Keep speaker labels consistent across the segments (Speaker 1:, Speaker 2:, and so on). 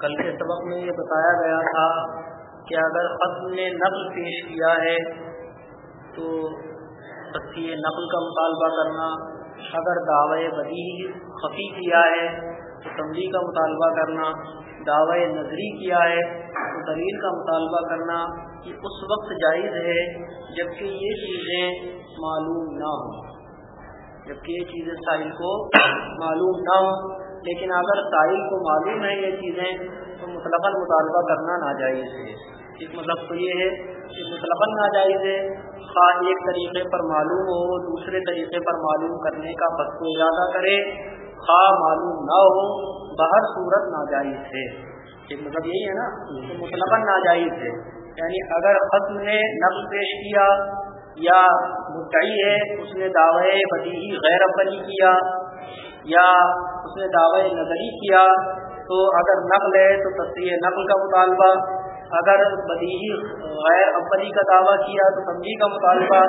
Speaker 1: کل کے سبق میں یہ بتایا گیا تھا کہ اگر ختم نے نقل پیش کیا ہے تو تصویر نقل کا مطالبہ کرنا، اگر دعوی بدی خفی کیا ہے تو تمدی کا مطالبہ کرنا، دعوی نظری کیا ہے تو دلیل کا مطالبہ کرنا یہ اس وقت جائز ہے جبکہ یہ چیزیں معلوم نہ ہوں۔ جبکہ یہ چیزیں ساحل کو معلوم نہ ہوں لیکن اگر ساحل کو معلوم ہے یہ چیزیں، تو مطلق مطالبہ کرنا ناجائز ہے۔ ایک مطلب تو یہ ہے، کہ مطلق ناجائز ہے، خواہ ایک طریقے پر معلوم ہو، دوسرے طریقے پر معلوم کرنے کا بس کو ارادہ کرے، خواہ معلوم نہ ہو، بہر صورت ناجائز ہے۔ ایک مطلب یہی ہے نا، کہ مطلق ناجائز ہے۔ یعنی اگر ختم نے نقل پیش کیا یا مدعی ہے، اس نے دعوے بدی غیر ابلی کیا یا اس نے دعوی نظری کیا تو اگر نقل ہے تو تصریح نقل کا مطالبہ، اگر بدیہی غیر اولی کا دعویٰ کیا تو تبدیل کا مطالبہ،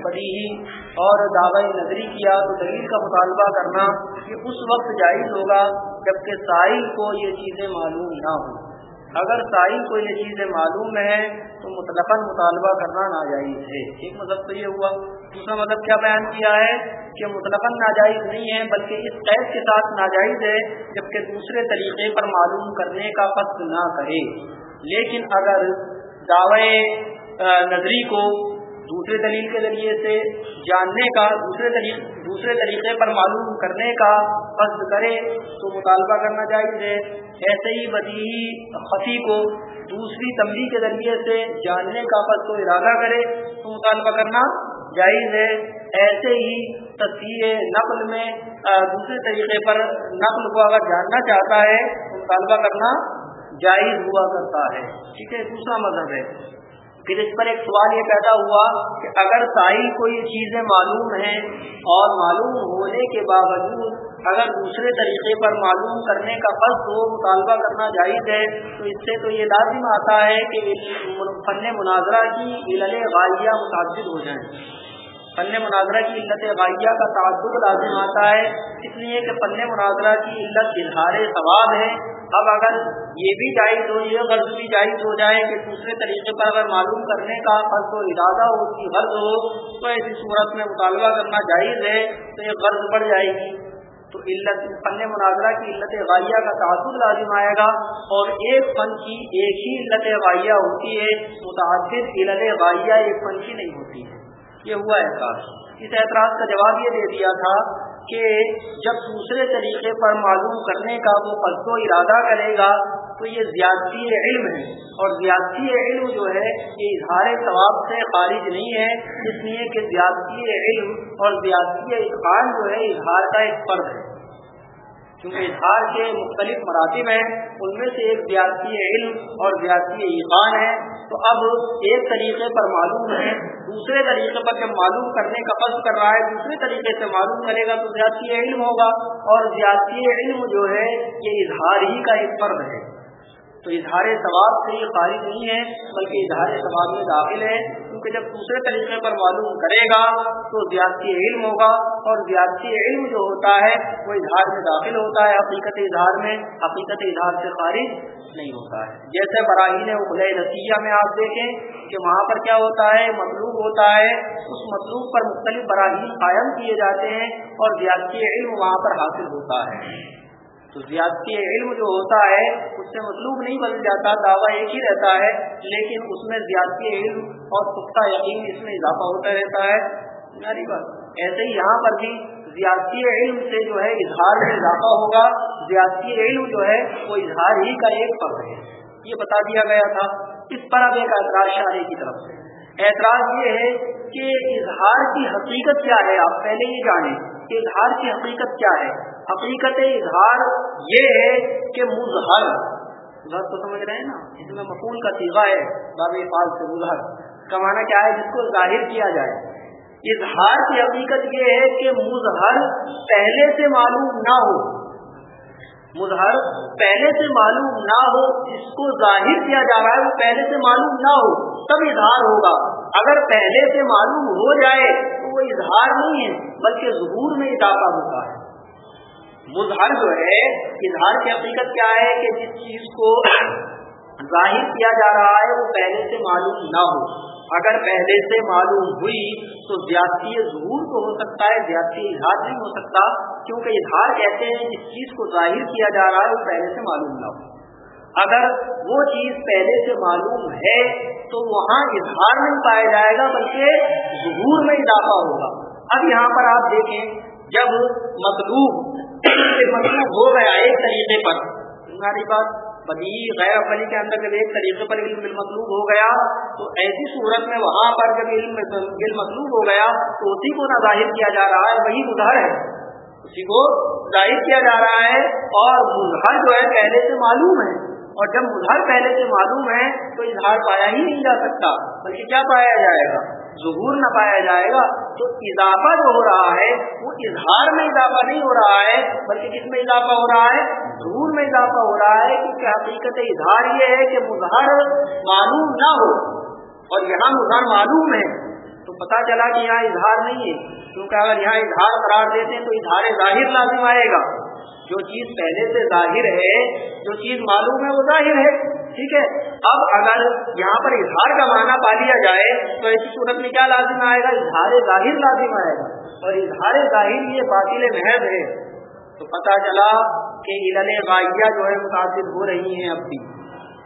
Speaker 1: بدیہی اور دعوی نظری کیا تو دلیل کا مطالبہ کرنا یہ اس وقت جائز ہوگا جبکہ سائل کو یہ چیزیں معلوم نہ ہوں۔ اگر سائی کو یہ چیزیں معلوم ہے تو مطلق مطالبہ کرنا ناجائز ہے۔ ایک مطلب تو یہ ہوا۔ دوسرا مطلب کیا بیان کیا ہے؟ کہ مطلق ناجائز نہیں ہے، بلکہ اس قید کے ساتھ ناجائز ہے، جبکہ دوسرے طریقے پر معلوم کرنے کا قصد نہ کرے۔ لیکن اگر دعوے نظری کو دوسرے دلیل کے ذریعے سے جاننے کا، دوسرے طریقے دوسرے طریقے پر معلوم کرنے کا قصد کرے تو مطالبہ کرنا چاہیے ایسے ہی بدی خفی کو دوسری تمبی کے ذریعے سے جاننے کا قصد کو ارادہ کرے تو مطالبہ کرنا جائز ہے۔ ایسے ہی تصویر نقل میں دوسرے طریقے پر نقل کو اگر جاننا چاہتا ہے تو مطالبہ کرنا جائز ہوا کرتا ہے۔ ٹھیک ہے، دوسرا مذہب ہے۔ پھر اس پر ایک سوال یہ پیدا ہوا کہ اگر ساحل کو یہ چیزیں معلوم ہیں اور معلوم ہونے کے باوجود اگر دوسرے طریقے پر معلوم کرنے کا قصد ہو، مطالبہ کرنا جائز ہے، تو اس سے تو یہ لازم آتا ہے کہ فن مناظرہ کی علل غالیہ متعدد ہو جائیں۔ فن مناظرہ کی علت غائیہ کا تعدد لازم آتا ہے، اس لیے کہ فن مناظرہ کی علت اظہار ثواب ہے۔ اب اگر یہ بھی جائز ہو، یہ غرض بھی جائز ہو جائے کہ دوسرے طریقے پر اگر معلوم کرنے کا قرض و ارادہ ہو، اس کی غرض ہو، تو ایسی صورت میں مطالبہ کرنا جائز ہے، تو یہ غرض بڑھ جائے گی۔ تو علت، فن مناظرہ کی علت غائیہ کا تعدد لازم آئے گا اور ایک فن کی ایک ہی علت غائیہ ہوتی ہے متعدد علت غائیہ ایک فن کی نہیں ہوتی۔ ہے یہ ہوا اعتراض اس اعتراض کا جواب یہ دے دیا تھا کہ جب دوسرے طریقے پر معلوم کرنے کا وہ قصد و ارادہ کرے گا، تو یہ زیادتی علم ہے۔ اور زیادتی علم جو ہے، یہ اظہار ثواب سے خارج نہیں ہے، اس لیے کہ زیادتی علم اور زیادتی اطخان جو ہے، اظہار کا ایک فرد ہے۔ کیونکہ اظہار کے مختلف مراتب ہیں، ان میں سے ایک زیادتی علم اور زیادتی ایقان ہے۔ تو اب ایک طریقے پر معلوم ہے، دوسرے طریقے پر جب معلوم کرنے کا قصد کر رہا ہے، دوسرے طریقے سے معلوم کرے گا تو زیادتی علم ہوگا۔ اور زیادتی علم جو ہے، یہ اظہار ہی کا ایک فرد ہے۔ تو اظہار ثواب سے یہ خارج نہیں ہے، بلکہ اظہار ثواب میں داخل ہے۔ کیونکہ جب دوسرے طریقے پر معلوم کرے گا تو زیادتی علم ہوگا اور زیادتی علم جو ہوتا ہے وہ اظہار میں داخل ہوتا ہے، حقیقت اظہار میں، حقیقت اظہار سے خارج نہیں ہوتا ہے۔ جیسے براہین اخلۂ نتیجہ میں آپ دیکھیں کہ وہاں پر کیا ہوتا ہے، مطلوب ہوتا ہے، اس مطلوب پر مختلف براہین قائم کیے جاتے ہیں اور زیادتی علم وہاں پر حاصل ہوتا ہے۔ تو زیادتی علم جو ہوتا ہے، اس سے مطلوب نہیں بدل جاتا، دعویٰ ایک ہی رہتا ہے، لیکن اس میں زیادتی علم اور پختہ یقین اس میں اضافہ ہوتا رہتا ہے۔ بات، ایسے ہی یہاں پر بھی زیادتی علم سے جو ہے اظہار میں اضافہ ہوگا۔ زیادتی علم جو ہے، وہ اظہار ہی کا ایک فرق ہے۔ یہ بتا دیا گیا تھا۔ اس پر اب ایک اعتراض شاعری کی طرف سے۔ اعتراض یہ ہے کہ اظہار کی حقیقت کیا ہے؟ آپ پہلے یہ جانیں کہ اظہار کی حقیقت کیا ہے۔ حقیقت اظہار یہ ہے کہ مظہر مظہر تو سمجھ رہے ہیں نا؟ اس میں مقول کا سیوا ہے، باب فال سے مظہر۔ کا معنی کیا ہے؟ جس کو ظاہر کیا جائے۔ اظہار کی حقیقت یہ ہے کہ مظہر پہلے سے معلوم نہ ہو۔ مظہر پہلے سے معلوم نہ ہو، جس کو ظاہر کیا جا رہا ہے، وہ پہلے سے معلوم نہ ہو، تب اظہار ہوگا۔ اگر پہلے سے معلوم ہو جائے، تو وہ اظہار نہیں ہے، بلکہ ظہور میں اضافہ ہوتا ہے۔ مظہر جو ہے، اظہار کی حقیقت کیا ہے کہ جس چیز کو ظاہر کیا جا رہا ہے، وہ پہلے سے معلوم نہ ہو۔ اگر پہلے سے معلوم ہوئی تو زیادتی ظہور تو ہو سکتا ہے، زیادتی اظہار نہیں ہو سکتا، کیونکہ اظہار کہتے ہیں جس چیز کو ظاہر کیا جا رہا ہے، وہ پہلے سے معلوم نہ ہو۔ اگر وہ چیز پہلے سے معلوم ہے، تو وہاں اظہار نہیں پایا جائے گا، بلکہ ظہور میں اضافہ ہوگا۔ اب یہاں پر آپ دیکھیں، جب مطلوب مطلوب ہو گیا ایک طریقے پر تمہاری بات بدی، غیر افلی کے اندر جب ایک طریقے پر علم مطلوب ہو گیا، تو ایسی صورت میں وہاں پر جب علم مطلوب ہو گیا، تو اسی کو نہ ظاہر کیا جا رہا ہے، وہی مظہر ہے۔ اسی کو ظاہر کیا جا رہا ہے اور مظہر جو ہے پہلے سے معلوم ہے۔ اور جب مظہر پہلے سے معلوم ہے، تو اظہار پایا ہی نہیں جا سکتا، بلکہ کیا پایا جائے گا؟ ظہور نہ پایا جائے گا تو اضافہ جو ہو رہا ہے، وہ اظہار میں اضافہ نہیں ہو رہا ہے، بلکہ کس میں اضافہ ہو رہا ہے؟ ظہور میں اضافہ ہو رہا ہے کیونکہ حقیقت اظہار یہ ہے کہ مظہر معلوم نہ ہو اور یہاں مظہر معلوم ہے۔ تو پتہ چلا کہ یہاں اظہار نہیں ہے۔ کیونکہ اگر یہاں اظہار قرار دیتے ہیں تو اظہار ظاہر لازم آئے گا۔ جو چیز پہلے سے ظاہر ہے، جو چیز معلوم ہے، وہ ظاہر ہے۔ ٹھیک ہے؟ اب اگر یہاں پر اظہار کا معنی پا لیا جائے تو ایسی صورت میں کیا لازم آئے گا؟ اظہار ظاہر لازم آئے گا۔ اور اظہار ظاہر یہ باطل محض ہے۔ تو پتہ چلا کہ علل غائیہ جو ہے متاثر ہو رہی ہیں اب بھی۔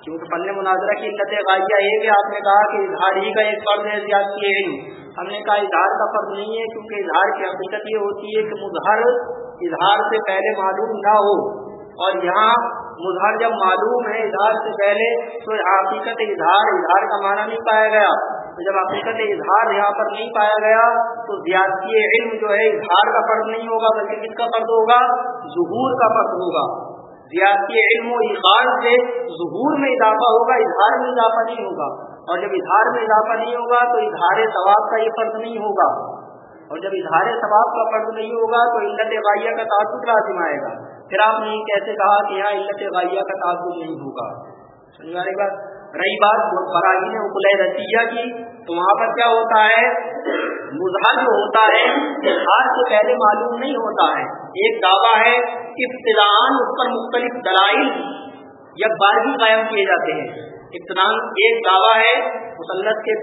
Speaker 1: کیونکہ پن مناظرہ کی علت غائیہ یہ کہ آپ نے کہا کہ اظہار ہی کا ایک فرض ہے، زیادتی ہے ہم نے کہا اظہار کا فرض نہیں ہے کیونکہ اظہار کی حقیقت یہ ہوتی ہے کہ مظہر اظہار سے پہلے معلوم نہ ہو۔ اور یہاں مظہر جب معلوم ہے اظہار سے پہلے، تو حقیقت اظہار اظہار کا معنی نہیں پایا گیا۔ تو جب حقیقت اظہار یہاں پر نہیں پایا گیا، تو زیادتی علم جو ہے، اظہار کا فرض نہیں ہوگا، بلکہ کس کا فرض ہوگا؟ ظہور کا فرض ہوگا۔ زیادتی علم و اظہار سے ظہور میں اضافہ ہوگا، اظہار میں اضافہ نہیں ہوگا۔ اور جب اظہار میں اضافہ نہیں ہوگا، تو اظہار ثواب کا یہ فرض نہیں ہوگا۔ اور جب اظہار ثواب کا فرض نہیں ہوگا، تو علت غائیہ کا تعصب لازم آئے گا۔ پھر آپ نے کیسے کہا کہ یہاں علت غائیہ کا تعصب نہیں ہوگا؟ سمجھ بات رہی بات براہین اقلۂ رسیہ کی، تو وہاں پر کیا ہوتا ہے؟ مظہر جو ہوتا ہے ہار سے پہلے معلوم نہیں ہوتا ہے۔ ایک دعویٰ ہے ابتدان اس پر مختلف دلائل یا بارگی قائم کیے جاتے ہیں۔ ابتدان ایک دعویٰ ہے، مسلط کے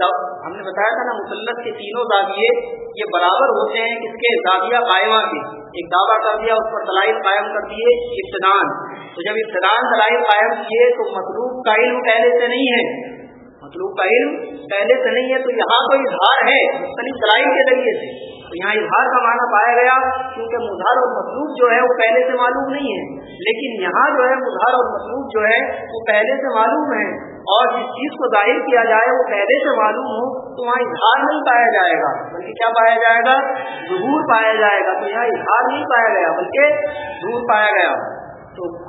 Speaker 1: ہم نے بتایا تھا نا، مسلط کے تینوں دعویے یہ برابر ہوتے ہیں کس کے؟ دعویہ قائمہ کے۔ ایک دعویٰ کر دیا، اس پر دلائل قائم کر دیے ابتدان تو جب ابتدان دلائل قائم کیے تو مطلوب کا علم پہلے سے نہیں ہے۔ مطلوب کا علم پہلے سے نہیں ہے تو یہاں کوئی اظہار ہے، مختلف دلائل کے ذریعے سے۔ تو یہاں اظہار کا معنی پایا گیا، کیونکہ مظہر اور مطلوب جو ہے وہ پہلے سے معلوم نہیں ہے۔ لیکن یہاں جو ہے مظہر اور مطلوب جو ہے وہ پہلے سے معلوم ہے۔ اور جس چیز کو ظاہر کیا جائے وہ پہلے سے معلوم ہو، تو وہاں اظہار نہیں پایا جائے گا۔ بلکہ کیا پایا جائے گا؟ ظہور پایا جائے گا۔ تو یہاں اظہار نہیں پایا گیا، بلکہ ظہور پایا گیا۔ تو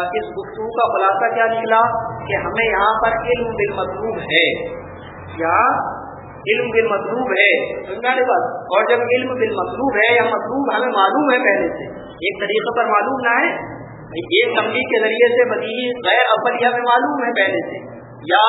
Speaker 1: اس گفتگو کا خلاصہ کیا نکلا کہ ہمیں یہاں پر علم بالمطلوب ہے۔ یا علم بالمطلوب ہے۔ بات؟ اور جب علم بالمطلوب ہے یا مطلوب ہمیں معلوم ہے پہلے سے، ایک طریقے پر معلوم نہ ہے ایک تمبی کے ذریعے سے بدیہی غیر افلیہ میں معلوم ہے پہلے سے، یا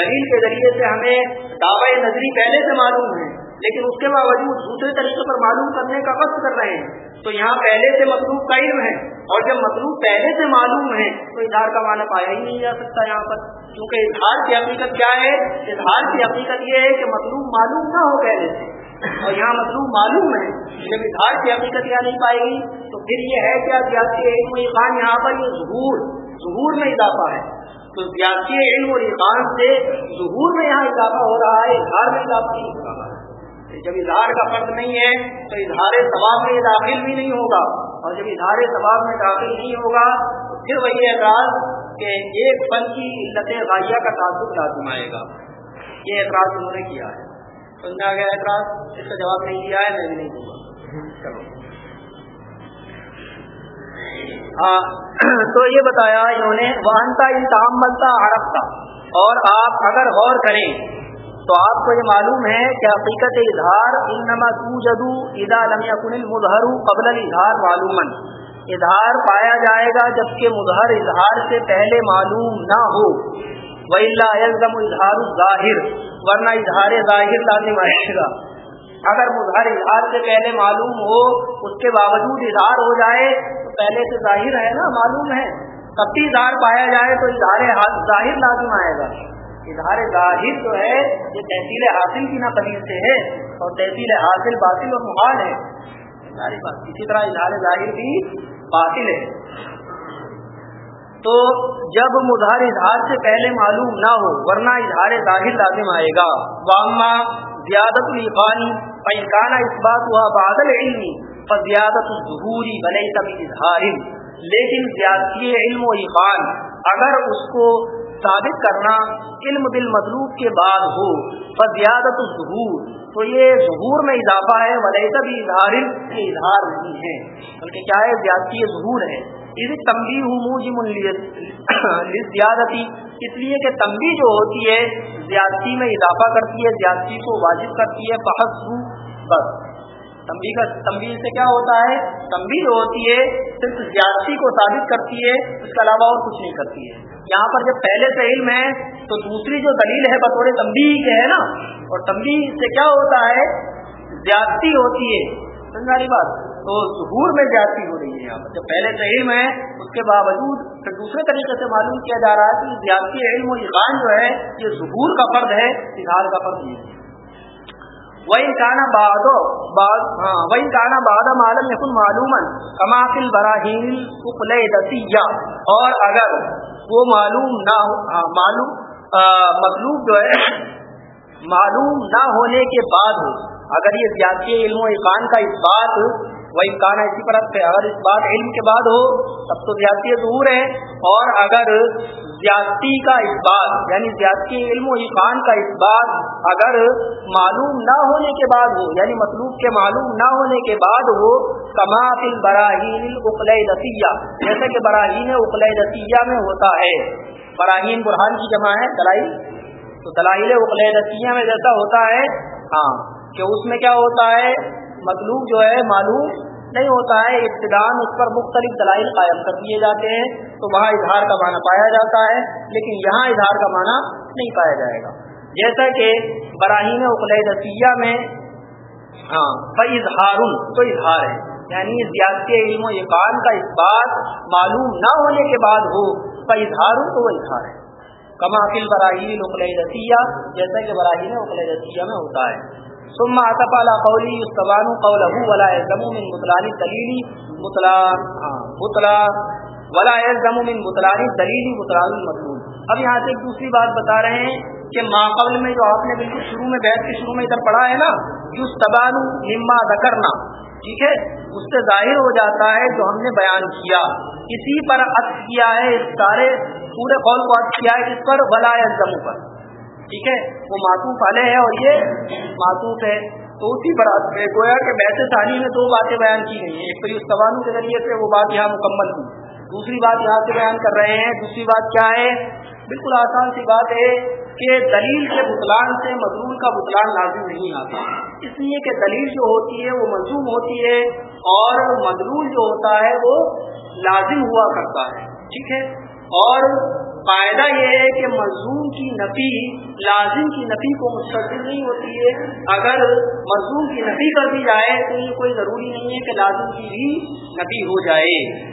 Speaker 1: دلیل کے ذریعے سے ہمیں دعوی نظری پہلے سے معلوم ہے، لیکن اس کے باوجود دوسرے طریقے پر معلوم کرنے کا وقت کر رہے ہیں۔ تو یہاں پہلے سے مطلوب کا علم ہے، اور جب مطلوب پہلے سے معلوم ہے، تو اظہار کا معنی پایا ہی نہیں جا سکتا یہاں پر۔ کیونکہ اظہار کی حقیقت کیا ہے؟ اظہار کی حقیقت یہ ہے کہ مطلوب معلوم نہ ہو پہلے سے۔ اور یہاں مطلوب معلوم ہے جب اظہار کی حقیقت یہاں نہیں پائے گی، تو پھر یہ ہے کیا سیاسی علم و خان یہاں پر یہ ظہور ظہور میں اضافہ ہے۔ تو سیاسی علم اور خان سے ظہور میں یہاں اضافہ ہو رہا ہے، اظہار میں اضافہ نہیں ہو رہا ہے۔ جب اظہار کا فرض نہیں ہے، تو اظہار ثواب میں داخل بھی نہیں ہوگا۔ اور جب اظہار ثواب میں داخل نہیں ہوگا، تو پھر وہی اعتراض کہ ایک پن کی علت غائیہ کا تعصب لازم آئے گا۔ یہ اعتراض انہوں نے کیا ہے۔ سمجھا گیا اعتراض؟ اس کا جواب نہیں دیا ہے، میں بھی نہیں دوں گا۔ چلو۔ ہاں، تو یہ بتایا انہوں نے وہنتا انتہام ملتا عرب کا اور آپ اگر غور کریں، تو آپ کو یہ معلوم ہے کہ حقیقت اظہار انما توجدو اذا لم يكن المظهر قبل الاظهار معلوما۔ اظہار پایا جائے گا جبکہ مظہر اظہار سے پہلے معلوم نہ ہو۔ اظہار ورنہ اظہار ظاہر لازم آئے گا۔ اگر مظہر اظہار سے پہلے معلوم ہو، اس کے باوجود اظہار ہو جائے، تو پہلے سے ظاہر ہے نا، معلوم ہے۔ تب بھی اظہار پایا جائے تو اظہار ظاہر لازم آئے گا۔ اظہار ظاہر جو ہے، یہ تحصیل حاصل کی نہ قبیل سے ہے اور تحصیل حاصل باطل اور محال ہے۔ اسی طرح اظہار ظاہر بھی باطل ہے۔ تو جب مظہر اظہار سے پہلے معلوم نہ ہو، ورنہ اظہار ظاہر لازم آئے گا۔ واما زیادت الفانی پینکانہ اس بات ہوا بادل علمی پر زیادت الظہوری بنے کبھی اظہار لیکن زیادتی علم و عفان اگر اس کو ثابت کرنا علم دل کے بعد ہو پر زیادت الظہور، تو یہ ظہور میں اضافہ ہے ولیسا بھی اظہار، یہ اظہار نہیں ہے۔ بلکہ کیا ہے؟ زیادتی ظہور ہے۔ تمبی زیادتی اس لیے کہ تمبی جو ہوتی ہے، زیادتی میں اضافہ کرتی ہے، زیادتی کو واجب کرتی ہے بحث بس. تمبی کا تمبی سے کیا ہوتا ہے؟ تمبی جو ہوتی ہے، صرف زیادتی کو ثابت کرتی ہے، اس کے علاوہ اور کچھ نہیں کرتی ہے. یہاں پر جب پہلے سے علم ہے، تو دوسری جو دلیل ہے، بطور تمبی کے ہے نا؟ اور تمبی سے کیا ہوتا ہے؟ زیادتی ہوتی ہے. سمجھا بات؟ تو ظہور میں زیادتی ہو رہی ہے یہاں پر۔ جب پہلے سے علم ہے اس کے باوجود پھر دوسرے طریقے سے معلوم کیا جا رہا ہے کہ زیادتی علم و ایقان جو ہے یہ ظہور کا فرد ہے اظہار کا فرد نہیں ہے۔ وہی کانا باد ہاں وہی باد معلوم یقن معلوم کماقل براہین دسیہ اور اگر وہ معلوم نہ ہاں، معلوم مطلوب جو ہے معلوم نہ ہونے کے بعد ہو اگر یہ زیادتی علم و ایقان کا اس بات وہ امکان ہے اسی پر اگر اس بات علم کے بعد ہو، تب تو زیادتی دور ہے۔ اور اگر زیادتی کا اس بات یعنی زیادتی علم و ایقان کا اس بات اگر معلوم نہ ہونے کے بعد ہو یعنی مطلوب کے معلوم نہ ہونے کے بعد ہو، کما فل براہین اقل دسیہ جیسے کہ براہین اقل دسیہ میں ہوتا ہے۔ براہین برہان کی جمع ہے، دلائل۔ تو دلائل اقل دسیہ میں جیسا ہوتا ہے ہاں کہ اس میں کیا ہوتا ہے؟ مطلوب جو ہے، معلوم نہیں ہوتا ہے، ابتدان اس پر مختلف دلائل قائم کر دیے جاتے ہیں، تو وہاں اظہار کا معنی پایا جاتا ہے، لیکن یہاں اظہار کا معنی نہیں پایا جائے گا۔ جیسا کہ براہین اقل دسیہ میں ہاں اظہار تو اظہار ہے۔ یعنی زیادتی علم و یقان کا اس بات معلوم نہ ہونے کے بعد ہو اظہار تو وہ اظہار ہے۔ کما فل براہین اقل دسیہ جیسا کہ براہین اقل دسیہ میں ہوتا ہے۔ ثم عطف على قولی استوان قوله ولا يلزم من بطلان دلیلی بطلان بطلان، ولا يلزم من بطلان دلیلی بطلان المطلوب. اب یہاں سے ایک دوسری بات بتا رہے ہیں کہ ما قبل میں جو آپ نے بالکل شروع میں بیت کے شروع میں ادھر پڑھا ہے نا جو استبان مما ذکرنا، ٹھیک ہے؟ اس سے ظاہر ہو جاتا ہے جو ہم نے بیان کیا۔ اسی پر عطف کیا ہے، اس سارے پورے قول کو عطف کیا ہے، اس پر ولا يلزم پر۔ ٹھیک ہے؟ وہ معطوف علیہ ہے اور یہ معطوف ہے۔ تو اسی پر گویا کہ بیس ثانی میں دو باتیں بیان کی گئی ہیں۔ ایک تو اس سوالوں کے ذریعے سے وہ بات یہاں مکمل ہوئی۔ دوسری بات یہاں سے بیان کر رہے ہیں۔ دوسری بات کیا ہے؟ بالکل آسان سی بات ہے کہ دلیل کے بطلان سے مضمون کا بطلان لازم نہیں آتا۔ اس لیے کہ دلیل جو ہوتی ہے وہ مضموم ہوتی ہے اور مضرول جو ہوتا ہے وہ لازم ہوا کرتا ہے۔ ٹھیک ہے؟ اور فائدہ یہ ہے کہ مضمون کی نفی، لازم کی نفی کو مستقل نہیں ہوتی ہے۔ اگر مضمون کی نفی کر دی جائے تو یہ کوئی ضروری نہیں ہے کہ لازم کی بھی نفی ہو جائے۔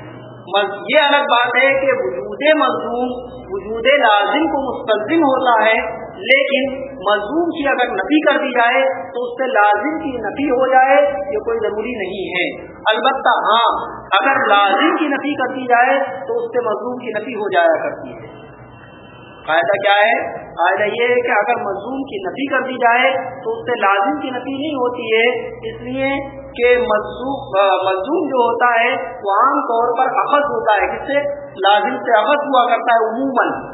Speaker 1: یہ الگ بات ہے کہ وجود مضمون وجود لازم کو مستلزم ہوتا ہے۔ لیکن مضمون کی اگر نفی کر دی جائے تو اس سے لازم کی نفی ہو جائے، یہ کوئی ضروری نہیں ہے۔ البتہ ہاں اگر لازم کی نفی کر دی جائے تو اس سے مضمون کی نفی ہو جایا کرتی ہے۔ فائدہ کیا ہے؟ فائدہ یہ ہے کہ اگر مضمون کی نفی کر دی جائے تو اس سے لازم کی نفی نہیں ہوتی ہے، اس لیے کہ مضمون جو ہوتا ہے وہ عام طور پر اخذ ہوتا ہے۔ جس سے؟ لازم سے اخذ ہوا کرتا ہے عموماً۔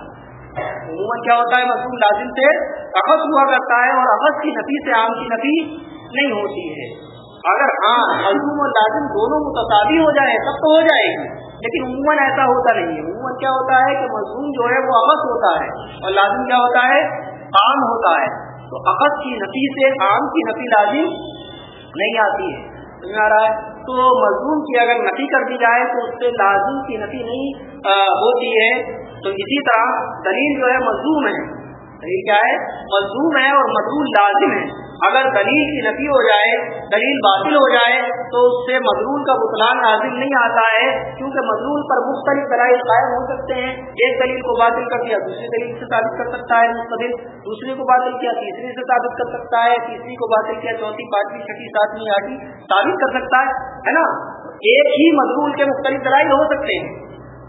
Speaker 1: عموماً کیا ہوتا ہے؟ مضمون لازم سے اخذ ہوا کرتا ہے اور اخذ کی نفی سے عام کی نفی نہیں ہوتی ہے۔ اگر ہاں مضمون اور لازم دونوں متصابی ہو جائے تب تو ہو جائے گی۔ لیکن عموماً ایسا ہوتا نہیں ہے۔ عموماً کیا ہوتا ہے کہ مضمون جو ہے وہ عقص ہوتا ہے۔ اور لازم کیا ہوتا ہے؟ عام ہوتا ہے۔ تو عقص کی نفی سے عام کی نفی لازم نہیں آتی ہے۔ سمجھ آ رہا ہے؟ تو مضمون کی اگر نفی کر دی جائے تو اس سے لازم کی نفی نہیں ہوتی ہے۔ تو اسی طرح دلیل جو ہے مضموم ہے۔ دلیل کیا ہے؟ مضموم ہے اور مضمون لازم ہے۔ اگر دلیل کی نفی ہو جائے، دلیل باطل ہو جائے، تو اس سے مضرول کا بطلان حاصل نہیں آتا ہے، کیونکہ مضرول پر مختلف دلائل قائم ہو سکتے ہیں۔ ایک دلیل کو باطل کر دیا، دوسری دلیل سے ثابت کر سکتا ہے مستقل دوسری کو باطل کیا، تیسری سے ثابت کر سکتا ہے، تیسری کو باطل کیا، چوتھی، پانچویں، چھٹی، ساتویں، آٹھویں، ثابت کر سکتا ہے ہے نا؟ ایک ہی مضرول کے مختلف دلائل ہو سکتے ہیں۔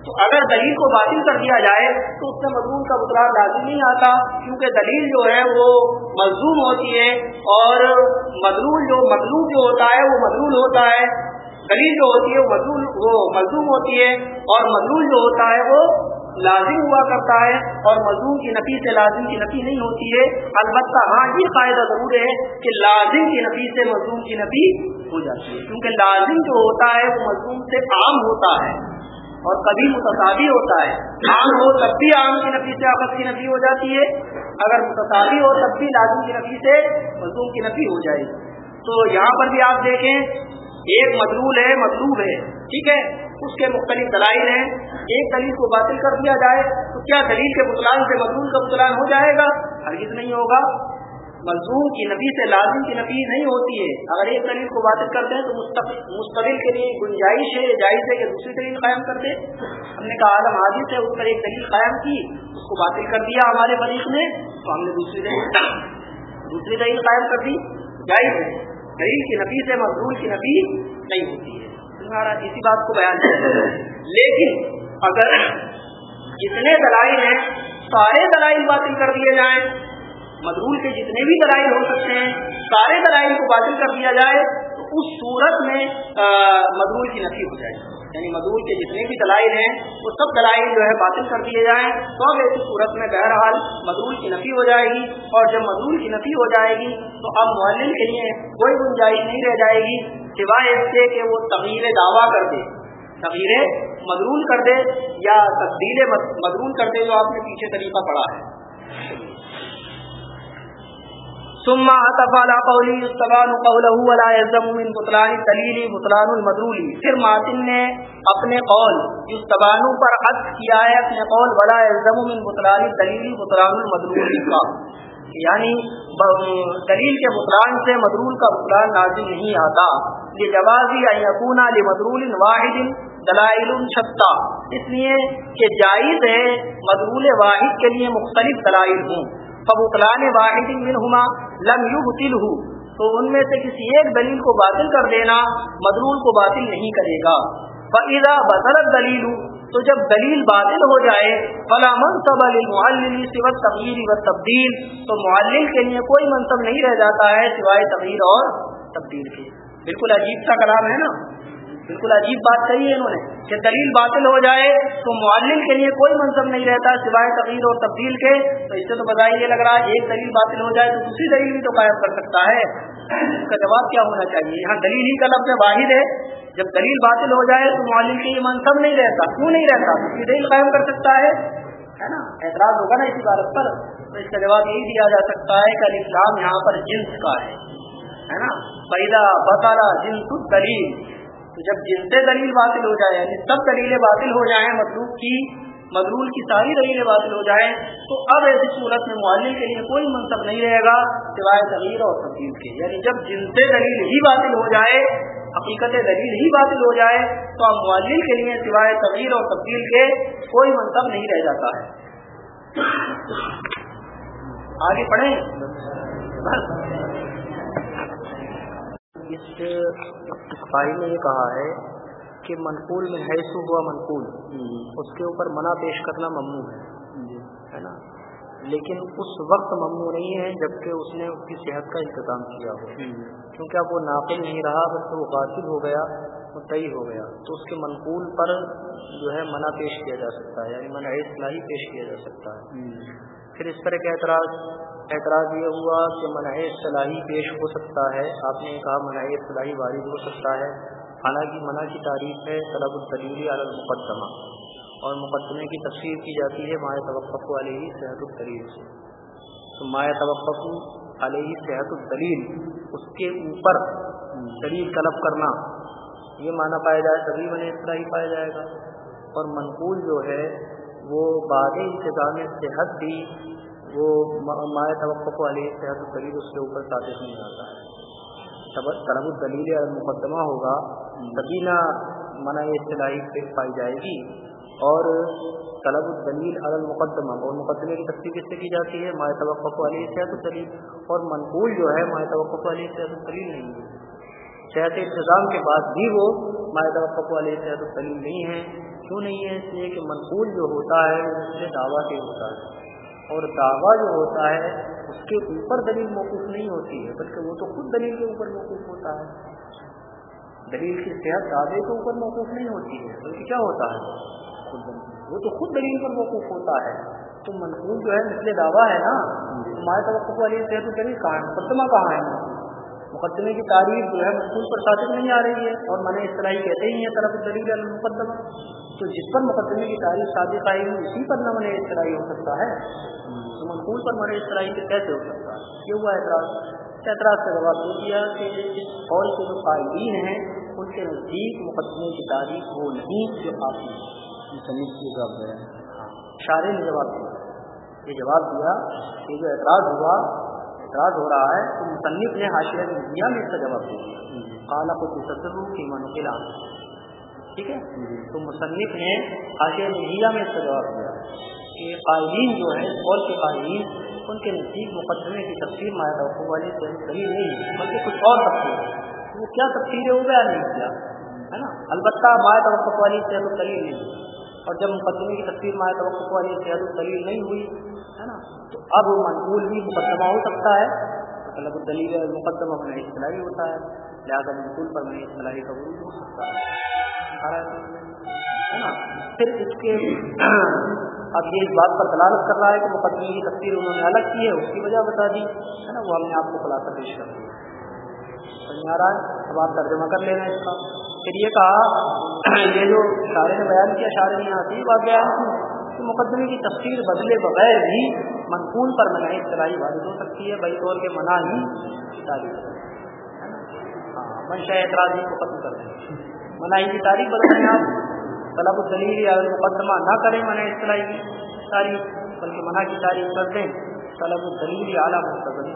Speaker 1: تو اگر دلیل کو باطل کر دیا جائے تو اس سے مضمون کا بطلان لازم نہیں آتا، کیونکہ دلیل جو ہے وہ مضموم ہوتی ہے اور مضرول جو مطلوب جو ہوتا ہے وہ مضرول ہوتا ہے۔ دلیل جو ہوتی ہے وہ مضرول وہ مضموم ہوتی ہے اور مضرول جو ہوتا ہے وہ لازم ہوا کرتا ہے اور مضمون کی نفی سے لازم کی نفی نہیں ہوتی ہے۔ البتہ ہاں یہ فائدہ ضرور ہے کہ لازم کی نفی سے مضمون کی نفی ہو جاتی ہے، کیونکہ لازم جو ہوتا ہے وہ مضمون سے عام ہوتا ہے۔ اور کبھی متصادی ہوتا ہے۔ عام ہو تب بھی عام کی نفی سے آپس کی نفی ہو جاتی ہے۔ اگر متصادی ہو تب بھی لازم کی نفی سے مضمون کی نفی ہو جائے۔ گی تو یہاں پر بھی آپ دیکھیں، ایک مطلوب ہے مطلوب ہے۔ ٹھیک ہے؟ اس کے مختلف دلائل ہیں۔ ایک دلیل کو باطل کر دیا جائے تو کیا دلیل کے بطلان سے مضمون کا بطلان ہو جائے گا؟ ہرگز نہیں ہوگا۔ مضمون کی نفی سے لازم کی نفی نہیں ہوتی ہے۔ اگر ایک دلیل کو باطل کرتے ہیں تو مستقل کے لیے گنجائش ہے، جائز ہے کہ دوسری دلیل قائم کر دے ہم نے کہا عالم حادث ہے، اس پر ایک دلیل قائم کی، اس کو باطل کر دیا ہمارے فریق نے، تو ہم نے دوسری دلیل دوسری دلیل قائم کر دی، جائز ہے۔ دلیل کی نفی سے مضمون کی نفی نہیں ہوتی ہے۔ تمہارا اسی بات کو بیان لیکن اگر جتنے دلائل ہیں، سارے دلائل باطل کر دیے جائیں مدرول کے جتنے بھی دلائل ہو سکتے ہیں، سارے دلائل کو باطل کر دیا جائے، تو اس صورت میں مدرول کی نفی ہو جائے یعنی مدرول کے جتنے بھی دلائل ہیں، وہ سب دلائل جو ہے باطل کر دیے جائیں۔ تو اب ایسی صورت میں بہرحال مدرول کی نفی ہو جائے گی۔ اور جب مدرول کی نفی ہو جائے گی، تو اب معلم کے لیے کوئی گنجائش نہیں رہ جائے گی سوائے اس سے کہ وہ تغیر دعویٰ کر دے۔ تغیر مدرول کر دے یا تبدیل مدرول کر دے جو آپ نے پیچھے طریقہ پڑا ہے۔ ثم عطف على قوله يستبان قوله ولا يلزم من بطلان الدليل بطلان المدلول. پھر ماتن نے اپنے قول یستبانو پر عطف کیا ہے اپنے قول، ولا يلزم من بطلان الدليل بطلان المدلول. کا یعنی دلیل کے بطلان سے مدرول کا بطلان نازل نہیں آتا. یہ جوازی یقون لمدرول واحد دلائل شتا اس لیے کہ جائز ہے مدرول واحد کے لیے مختلف دلائل ہوں. فبطلان واحد منہما لم يبطله۔ تو ان میں سے کسی ایک دلیل کو باطل کر دینا، مدلول کو باطل نہیں کرے گا۔ فَإِذَا بَطَلَتْ دلیل تو جب دلیل باطل ہو جائے، فلا منصب للمعلل سوى التغيير والتبديل۔ تو معلل کے لیے کوئی منصب نہیں رہ جاتا ہے سوائے تغیر اور تبدیل کے۔ بالکل عجیب سا کلام ہے نا۔ بالکل عجیب بات کہی ہے انہوں نے کہ دلیل باطل ہو جائے تو معلم کے لیے کوئی منصب نہیں رہتا سوائے تغیر اور تبدیل کے، تو اس سے تو بتائیے یہ لگ رہا ہے ایک دلیل باطل ہو جائے تو دوسری دلیل بھی تو قائم کر سکتا ہے۔ اس کا جواب کیا ہونا چاہیے؟ یہاں دلیل ہی کا لفظ واحد ہے۔ جب دلیل باطل ہو جائے تو معلم کے لیے منصب نہیں رہتا۔ کیوں نہیں رہتا؟ دوسری دلیل قائم کر سکتا ہے۔ ہے نا؟ اعتراض ہوگا نا اسی بات پر۔ تو اس کا جواب یہی دیا جا سکتا ہے کہ اسلام یہاں پر جنس کا ہے۔ نا؟ پیدا بطالہ جنس دلیل تو جب جن سے دلیل باطل ہو جائے یعنی سب دلیلیں باطل ہو جائیں، مطلوب کی مضرول کی ساری دلیلیں باطل ہو جائیں، تو اب ایسی صورت میں معلم کے لیے کوئی منصب نہیں رہے گا سوائے تغیر اور تبدیل کے۔ یعنی جب جن سے دلیل ہی باطل ہو جائے، حقیقت دلیل ہی باطل ہو جائے، تو اب معلم کے لیے سوائے تغیر اور تبدیل کے کوئی منصب نہیں رہ جاتا ہے۔ آگے پڑھیں۔ اس بھائی نے یہ کہا ہے کہ منقول میں حیث ہوا منقول اس کے اوپر منع پیش کرنا ممنوع ہے۔ ہے نا؟ لیکن اس وقت ممنوع نہیں ہے جبکہ اس نے اس کی صحت کا انتظام کیا ہو۔ کیونکہ اب وہ ناقل نہیں رہا بلکہ وہ قاصل ہو گیا متعی ہو گیا۔ تو اس کے منقول پر جو ہے منع پیش کیا جا سکتا ہے یعنی منع اصلاحی پیش کیا جا سکتا۔ ہے پھر اس طرح کے اعتراض اعتراض یہ ہوا کہ منع صلاحی پیش ہو سکتا ہے۔ آپ نے کہا منع صلاحی وارد ہو سکتا ہے۔ حالانکہ منع کی تعریف ہے طلب الدلیل علی المقدمہ۔ اور مقدمے کی تفسیر کی جاتی ہے مائع توقف علیہ صحت الدلیل سے۔ تو مائع توقف علیہ صحت الدلیل، اس کے اوپر دلیل طلب کرنا، یہ معنی پایا جائے تبھی منع اصلاحی پایا جائے گا۔ اور منقول جو ہے، وہ بعد انتظام صحت بھی وہ مائع توقف والی صحت الدلیل اس کے اوپر ثابت نہیں آتا ہے۔ طلب الدلیل مقدمہ ہوگا، تبھی نہ منع اصطلاحی پائی جائے گی۔ اور طلب الدلیل المقدمہ اور مقدمے کی تفصیل کس سے کی جاتی ہے؟ مائع توقف والی صحت الدلیل۔ اور منقول جو ہے، مائع توقف والی صحت الدلیل نہیں ہے۔ صحت انتظام کے بعد بھی وہ مائع توقف والی صحت الدلیل نہیں ہے۔ کیوں نہیں ہے؟ اس لیے کہ منقول جو ہوتا ہے، اس سے دعویٰ سے ہوتا ہے۔ اور دعویٰ جو ہوتا ہے، اس کے اوپر دلیل موقف نہیں ہوتی ہے، بلکہ وہ تو خود دلیل کے اوپر موقف ہوتا ہے۔ دلیل کی صحت دعوے کے اوپر موقف نہیں ہوتی ہے، بلکہ کیا ہوتا ہے؟ خود دلیل۔ وہ تو خود دلیل پر موقف ہوتا ہے۔ تو منقول جو ہے مثل دعویٰ ہے نا ہمارے توقف والی صحت دلیل کہاں مقدمہ کہاں ہے؟ مقدمے کی تعریف جو ہے، منقول پر صادق نہیں آ رہی ہے، اور میں نے اس طرح ہی کہتے ہی ہیں، طرف دلیل المقدمہ۔ تو جس پر مقدمے کی تعریف صادق آئی اسی پر نہ من اس طرح ہو سکتا ہے۔ تو منقول پر من اس طرح کیسے ہو سکتا ہے۔ یہ ہوا اعتراض۔ اعتراض کا جواب دے دیا کہ اس قول کے جو قائدین ہیں ان کے نزدیک مقدمے کی تعریف وہ نہیں جو جواب دیا۔ اشارے نے جواب دیا۔ یہ جواب دیا کہ جو اعتراض ہوا اعتراض ہو رہا ہے تو مصنف نے حاشیہ دیا میں اس کا جواب دیا۔ کالا کو تصدر کی منقلا ٹھیک ہے؟ تو مصنف نے حاشیہ مہیا میں اس کا جواب دیا۔ کہ قائدین جو ہے قول کے قائدین، ان کے نزدیک مقدمے کی تفصیل مایا والی صحیح نہیں ہے بلکہ کچھ اور تفصیل ہے وہ کیا تفصیل ہے؟ وہ بیان نہیں کیا، ہے نا؟ البتہ مایا توقف والی صحت الدلیل نہیں اور جب مقدمے کی تفصیل مایا توقف والی صحت الدلیل نہیں ہوئی، ہے نا؟ تو اب منقول بھی مقدمہ ہو سکتا ہے۔ مطلب دلیل مقدمہ میں اصطلاحی ہوتا ہے، لہٰذا منقول پر میں اصطلاحی کا ورود ہو سکتا ہے۔ نا؟ پھر اس کے اب یہ اس بات پر دلالت کر رہا ہے کہ مقدمے کی تفصیل انہوں نے الگ کی ہے، اس کی وجہ بتا دی، ہے نا؟ وہ ہم نے آپ کو خلاصہ پیش کر دیا۔ رہا ہے؟ اب آپ ترجمہ کر لینا اس کا۔ پھر یہ کہا یہ جو اشارے نے بیان کیا، اشارے نہیں آتی بات بیان کی کہ مقدمے کی تفصیل بدلے بغیر بھی منقول پر منع اطلاعی واضح ہو سکتی ہے، بھائی طور کے منع ہی تاریخ ہاں منشا اعتراضی کو ختم کر دیں۔ منائی کی تاریخ بدل ہیں آپ۔ طلب الدلیل یا مقدمہ نہ کریں منع اصطلاحی کی تاریخ بلکہ منع کی تاریخ کر دیں۔ طلب الدلیل یا اعلیٰ مستقبل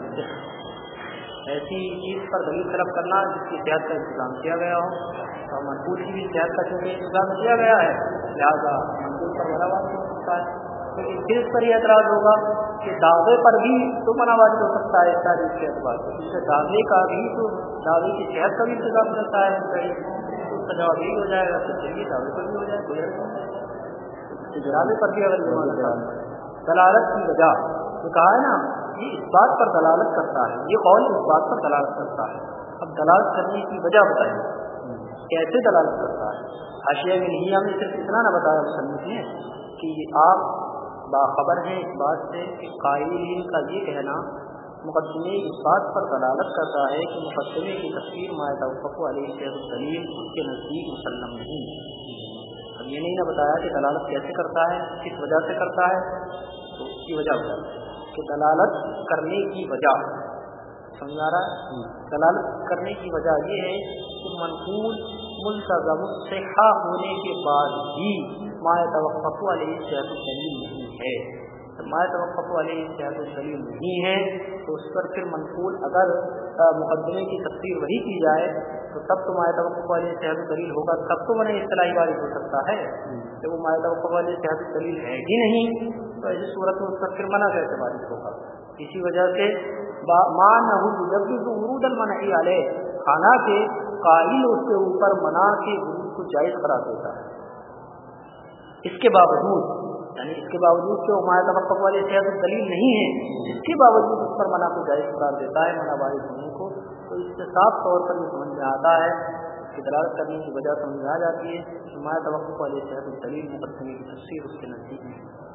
Speaker 1: ایسی چیز پر دلیل طلب کرنا جس کی صحت کا انتظام کیا گیا ہو۔ اور منقول کی بھی صحت کا چونکہ انتظام کیا گیا ہے۔ لہٰذا منقول پر بڑا بات ہو سکتا ہے۔ لیکن پھر اس پر یہ اعتراض ہوگا کہ دعوے پر بھی تو مناواز ہو سکتا ہے اس تاریخ کے اعتبار سے۔ جس دعوے کا بھی تو، دعوے کی صحت کا بھی انتظام کرتا ہے۔ کا جواب یہی ہو جائے گا تو چلیے دعوے پر بھی ہو جائے کوئی جرابے پر بھی اگر دلالت کی وجہ تو کہا ہے نا یہ اس بات پر دلالت کرتا ہے یہ قول اس بات پر دلالت کرتا ہے اب دلالت کرنے کی وجہ بتائیں کیسے دلالت کرتا ہے حاشیہ میں نہیں ہمیں صرف اتنا نہ بتایا مصنف نے کہ آپ باخبر ہیں اس بات سے کہ قائلین کا یہ کہنا مقدمے اس بات پر دلالت کرتا ہے کہ مقدمے کی تصویر توقف علیہ شیخ الدلیل اس کے نزدیک مسلم نہیں اب یہ نہیں نہ بتایا کہ دلالت کیسے کرتا ہے کس وجہ سے کرتا ہے تو اس کی وجہ بتا کہ دلالت کرنے کی وجہ سمجھا رہا ہے؟ دلالت کرنے کی وجہ یہ ہے کہ منقول منتظم صحا ہونے کے بعد بھی مائع توقف علیہ شیخ الدلیل نہیں ہے۔ مائع توقف والے صحت الدلیل نہیں ہے، تو اس پر پھر منقول اگر مقدمے کی تفسیر وہی کی جائے، تو تب تو مائع توقف والے صحت الدلیل ہوگا۔ تب تو میں اصطلاحی بارش ہو سکتا ہے۔ کہ وہ مائع توقف والے صحت الدلیل ہے ہی نہیں، تو ایسی صورت میں اس کا پھر منع کیسے بارش ہوگا؟ اسی وجہ سے ماں نہ جب بھی تو عروج المنعی والے خانہ کے قائل اس کے اوپر منع کے عروج کو جائز قرار دیتا ہے۔ اس کے باوجود یعنی اس کے باوجود کہ وہ مایا تبق والے صحت دلیل نہیں ہے، اس کے باوجود اس پر منع کو جائز قرار دیتا ہے، منع بارش ہونے کو، تو اس سے صاف طور پر یہ سمجھ میں آتا ہے، اس کی دلالت کرنے کی وجہ سمجھ آ جاتی ہے کہ مایا توقع والے صحت الدلیل مقدمے کی تفصیل اس کے نزدیک ہے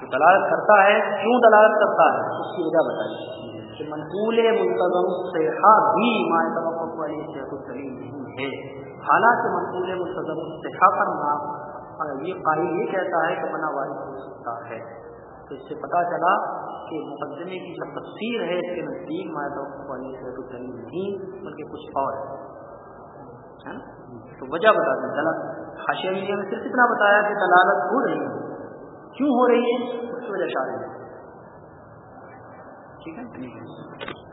Speaker 1: تو دلالت کرتا ہے، کیوں دلالت کرتا ہے؟ اس کی وجہ بتائیے۔ کہ منقول منتظم صحا بھی مایا توقع والی صحت الدلیل نہیں ہے۔ حالانکہ منقول منتظم صحا پر نام یہ قائل یہ کہتا ہے کہ بنا وارث ہو سکتا ہے۔ تو اس سے پتہ چلا کہ مقدمے کی جو تفصیل ہے، اس کے نزدیک مایا والی صحت الدلی نہیں، بلکہ کچھ اور ہے۔ تو وجہ بتا دیں۔ دلالت۔ حاشیہ میں صرف اتنا بتایا کہ دلالت ہو رہی ہے۔ کیوں ہو رہی ہے؟ اس کی وجہ شامل ہے۔ ٹھیک ہے؟